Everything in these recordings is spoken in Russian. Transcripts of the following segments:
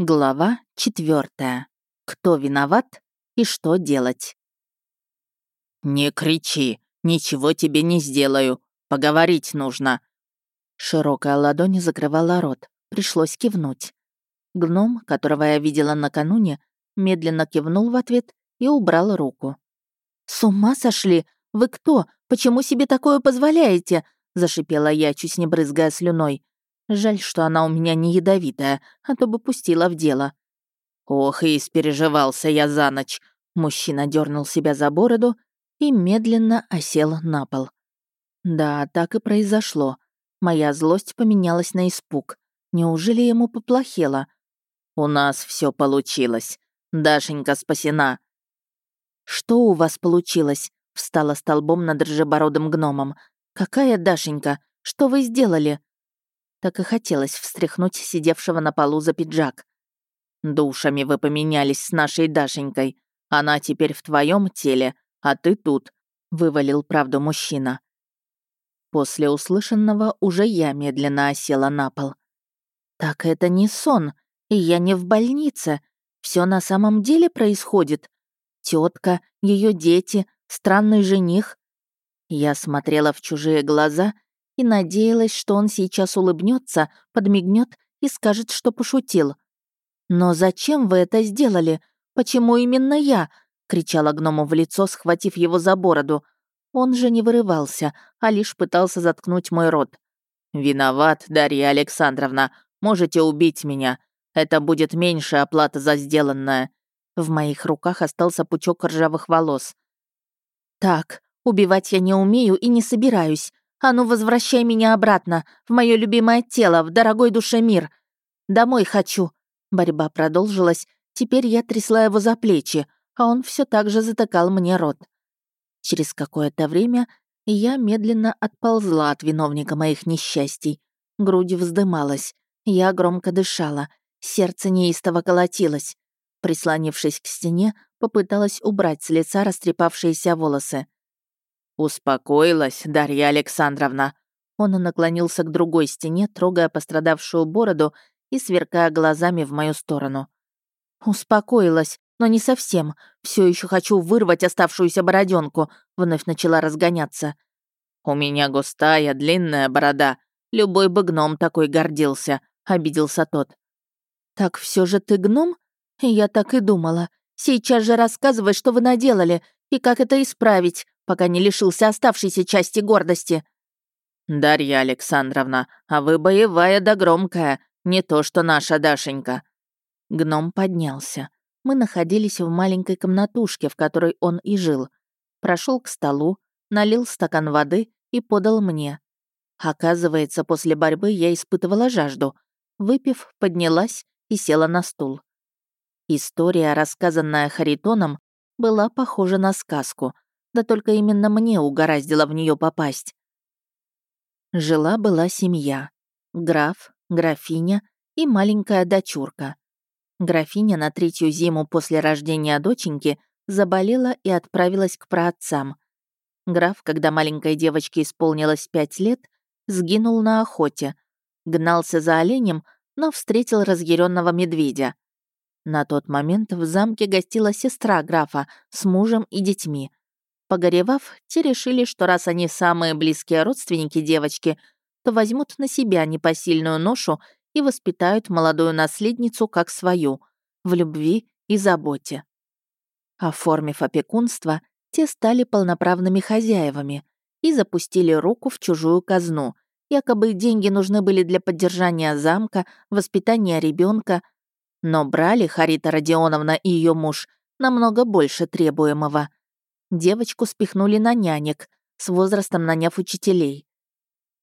Глава четвертая. Кто виноват и что делать? «Не кричи, ничего тебе не сделаю. Поговорить нужно». Широкая ладонь закрывала рот. Пришлось кивнуть. Гном, которого я видела накануне, медленно кивнул в ответ и убрал руку. «С ума сошли? Вы кто? Почему себе такое позволяете?» — зашипела я, чуть не брызгая слюной. Жаль, что она у меня не ядовитая, а то бы пустила в дело. Ох, и испереживался я за ночь. Мужчина дернул себя за бороду и медленно осел на пол. Да, так и произошло. Моя злость поменялась на испуг. Неужели ему поплохело? «У нас все получилось. Дашенька спасена». «Что у вас получилось?» — встала столбом над ржебородым гномом. «Какая Дашенька? Что вы сделали?» Так и хотелось встряхнуть сидевшего на полу за пиджак. «Душами вы поменялись с нашей Дашенькой. Она теперь в твоем теле, а ты тут», — вывалил правду мужчина. После услышанного уже я медленно осела на пол. «Так это не сон, и я не в больнице. Все на самом деле происходит. Тетка, ее дети, странный жених». Я смотрела в чужие глаза — и надеялась, что он сейчас улыбнется, подмигнет и скажет, что пошутил. «Но зачем вы это сделали? Почему именно я?» — кричала гному в лицо, схватив его за бороду. Он же не вырывался, а лишь пытался заткнуть мой рот. «Виноват, Дарья Александровна. Можете убить меня. Это будет меньше оплата за сделанное». В моих руках остался пучок ржавых волос. «Так, убивать я не умею и не собираюсь. А ну, возвращай меня обратно, в мое любимое тело, в дорогой душе мир. Домой хочу». Борьба продолжилась, теперь я трясла его за плечи, а он все так же затыкал мне рот. Через какое-то время я медленно отползла от виновника моих несчастий. Грудь вздымалась, я громко дышала, сердце неистово колотилось. Прислонившись к стене, попыталась убрать с лица растрепавшиеся волосы. «Успокоилась, Дарья Александровна». Он наклонился к другой стене, трогая пострадавшую бороду и сверкая глазами в мою сторону. «Успокоилась, но не совсем. Все еще хочу вырвать оставшуюся бороденку», — вновь начала разгоняться. «У меня густая, длинная борода. Любой бы гном такой гордился», — обиделся тот. «Так все же ты гном?» Я так и думала. Сейчас же рассказывай, что вы наделали, и как это исправить пока не лишился оставшейся части гордости. «Дарья Александровна, а вы боевая да громкая, не то что наша Дашенька». Гном поднялся. Мы находились в маленькой комнатушке, в которой он и жил. Прошел к столу, налил стакан воды и подал мне. Оказывается, после борьбы я испытывала жажду. Выпив, поднялась и села на стул. История, рассказанная Харитоном, была похожа на сказку — да только именно мне угораздило в нее попасть. Жила-была семья. Граф, графиня и маленькая дочурка. Графиня на третью зиму после рождения доченьки заболела и отправилась к праотцам. Граф, когда маленькой девочке исполнилось пять лет, сгинул на охоте. Гнался за оленем, но встретил разъяренного медведя. На тот момент в замке гостила сестра графа с мужем и детьми. Погоревав, те решили, что раз они самые близкие родственники девочки, то возьмут на себя непосильную ношу и воспитают молодую наследницу как свою, в любви и заботе. Оформив опекунство, те стали полноправными хозяевами и запустили руку в чужую казну. Якобы деньги нужны были для поддержания замка, воспитания ребенка, но брали Харита Родионовна и ее муж намного больше требуемого. Девочку спихнули на нянек, с возрастом наняв учителей.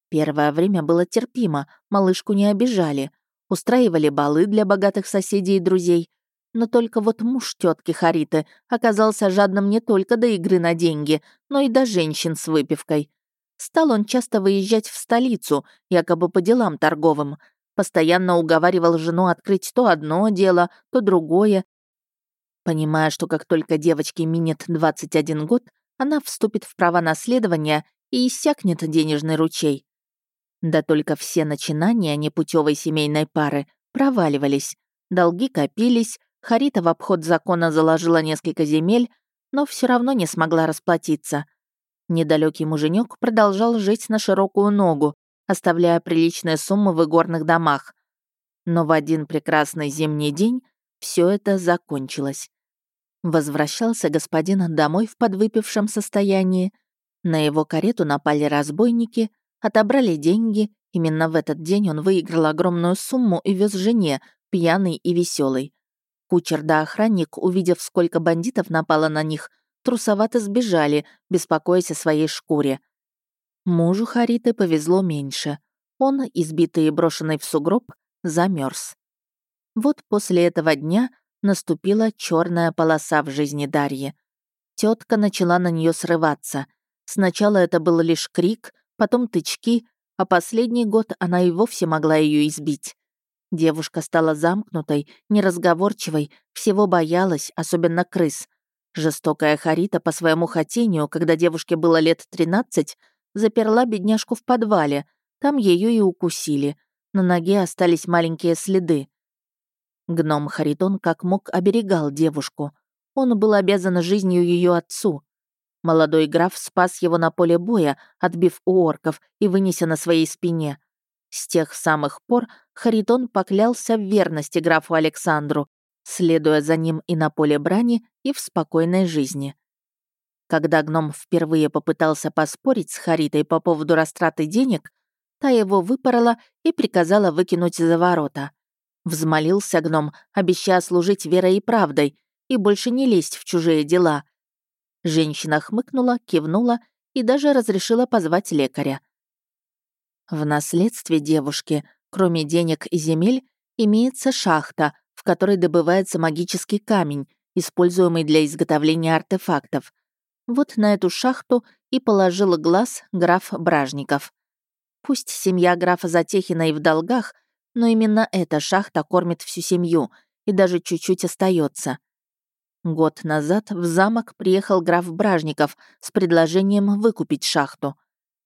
Первое время было терпимо, малышку не обижали, устраивали балы для богатых соседей и друзей. Но только вот муж тетки Хариты оказался жадным не только до игры на деньги, но и до женщин с выпивкой. Стал он часто выезжать в столицу, якобы по делам торговым. Постоянно уговаривал жену открыть то одно дело, то другое, понимая, что как только девочке минет 21 год, она вступит в права наследования и иссякнет денежный ручей. Да только все начинания непутевой семейной пары проваливались. Долги копились, Харита в обход закона заложила несколько земель, но все равно не смогла расплатиться. Недалекий муженек продолжал жить на широкую ногу, оставляя приличные суммы в игорных домах. Но в один прекрасный зимний день все это закончилось. Возвращался господин домой в подвыпившем состоянии. На его карету напали разбойники, отобрали деньги. Именно в этот день он выиграл огромную сумму и вез жене, пьяный и веселый. Кучер да охранник, увидев, сколько бандитов напало на них, трусовато сбежали, беспокоясь о своей шкуре. Мужу Хариты повезло меньше. Он, избитый и брошенный в сугроб, замерз. Вот после этого дня наступила черная полоса в жизни Дарьи. Тетка начала на нее срываться. Сначала это был лишь крик, потом тычки, а последний год она и вовсе могла ее избить. Девушка стала замкнутой, неразговорчивой, всего боялась, особенно крыс. Жестокая Харита по своему хотению, когда девушке было лет 13, заперла бедняжку в подвале. Там ее и укусили. На ноге остались маленькие следы. Гном Харитон как мог оберегал девушку. Он был обязан жизнью ее отцу. Молодой граф спас его на поле боя, отбив у орков и вынеся на своей спине. С тех самых пор Харитон поклялся в верности графу Александру, следуя за ним и на поле брани, и в спокойной жизни. Когда гном впервые попытался поспорить с Харитой по поводу растраты денег, та его выпорола и приказала выкинуть за ворота. Взмолился гном, обещая служить верой и правдой и больше не лезть в чужие дела. Женщина хмыкнула, кивнула и даже разрешила позвать лекаря. В наследстве девушки, кроме денег и земель, имеется шахта, в которой добывается магический камень, используемый для изготовления артефактов. Вот на эту шахту и положил глаз граф Бражников. Пусть семья графа Затехина и в долгах, но именно эта шахта кормит всю семью и даже чуть-чуть остается. Год назад в замок приехал граф Бражников с предложением выкупить шахту.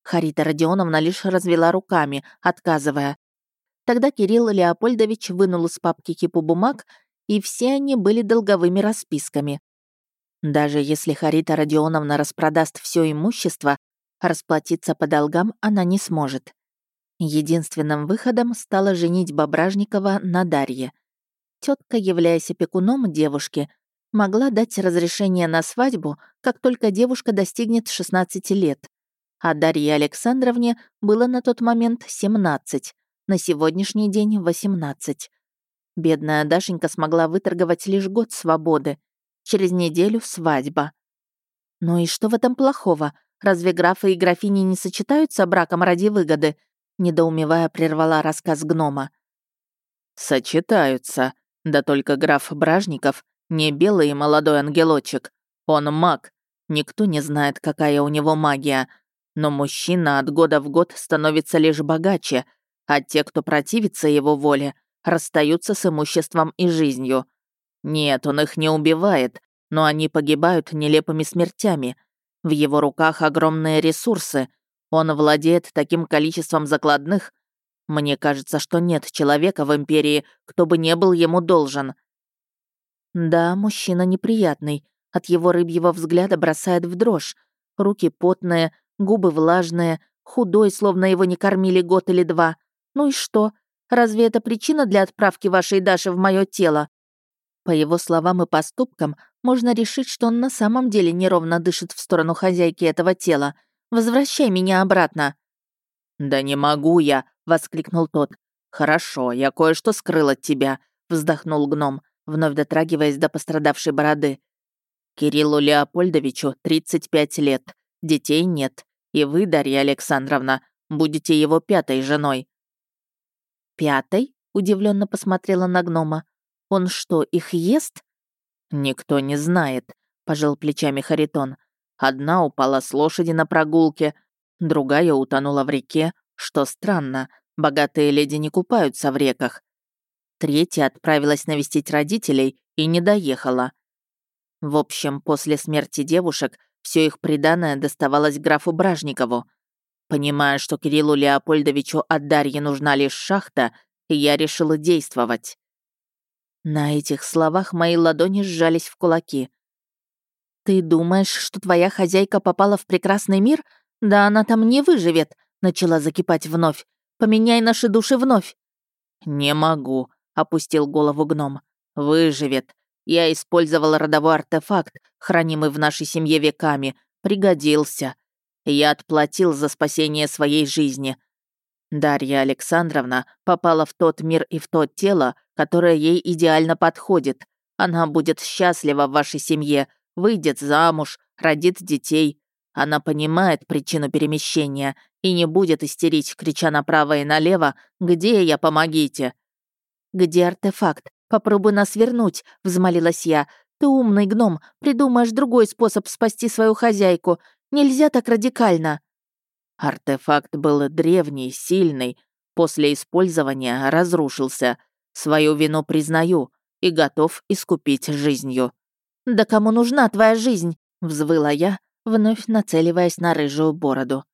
Харита Родионовна лишь развела руками, отказывая. Тогда Кирилл Леопольдович вынул из папки кипу бумаг, и все они были долговыми расписками. Даже если Харита Родионовна распродаст все имущество, расплатиться по долгам она не сможет. Единственным выходом стала женить Бображникова на Дарье. Тетка, являясь опекуном девушки, могла дать разрешение на свадьбу, как только девушка достигнет 16 лет а Дарье Александровне было на тот момент 17, на сегодняшний день 18. Бедная Дашенька смогла выторговать лишь год свободы. Через неделю свадьба. Ну и что в этом плохого? Разве графы и графини не сочетаются браком ради выгоды? Недоумевая прервала рассказ гнома. Сочетаются. Да только граф Бражников не белый молодой ангелочек. Он маг. Никто не знает, какая у него магия, но мужчина от года в год становится лишь богаче, а те, кто противится его воле, расстаются с имуществом и жизнью. Нет, он их не убивает, но они погибают нелепыми смертями. В его руках огромные ресурсы. Он владеет таким количеством закладных. Мне кажется, что нет человека в Империи, кто бы не был ему должен. Да, мужчина неприятный. От его рыбьего взгляда бросает в дрожь. Руки потные, губы влажные, худой, словно его не кормили год или два. Ну и что? Разве это причина для отправки вашей Даши в мое тело? По его словам и поступкам можно решить, что он на самом деле неровно дышит в сторону хозяйки этого тела. Возвращай меня обратно. «Да не могу я!» — воскликнул тот. «Хорошо, я кое-что скрыл от тебя», — вздохнул гном, вновь дотрагиваясь до пострадавшей бороды. «Кириллу Леопольдовичу 35 лет, детей нет. И вы, Дарья Александровна, будете его пятой женой». «Пятой?» — удивленно посмотрела на гнома. «Он что, их ест?» «Никто не знает», — пожал плечами Харитон. «Одна упала с лошади на прогулке, другая утонула в реке, что странно, богатые леди не купаются в реках. Третья отправилась навестить родителей и не доехала. В общем, после смерти девушек все их приданное доставалось графу Бражникову. Понимая, что Кириллу Леопольдовичу от Дарьи нужна лишь шахта, я решила действовать. На этих словах мои ладони сжались в кулаки. «Ты думаешь, что твоя хозяйка попала в прекрасный мир? Да она там не выживет!» — начала закипать вновь. «Поменяй наши души вновь!» «Не могу», — опустил голову гном. «Выживет. Я использовал родовой артефакт, хранимый в нашей семье веками. Пригодился. Я отплатил за спасение своей жизни. Дарья Александровна попала в тот мир и в то тело, которое ей идеально подходит. Она будет счастлива в вашей семье, выйдет замуж, родит детей. Она понимает причину перемещения и не будет истерить, крича направо и налево «Где я, помогите!» «Где артефакт? Попробуй нас вернуть», — взмолилась я. «Ты умный гном, придумаешь другой способ спасти свою хозяйку. Нельзя так радикально». Артефакт был древний, сильный. После использования разрушился. Свою вину признаю и готов искупить жизнью. «Да кому нужна твоя жизнь?» — взвыла я, вновь нацеливаясь на рыжую бороду.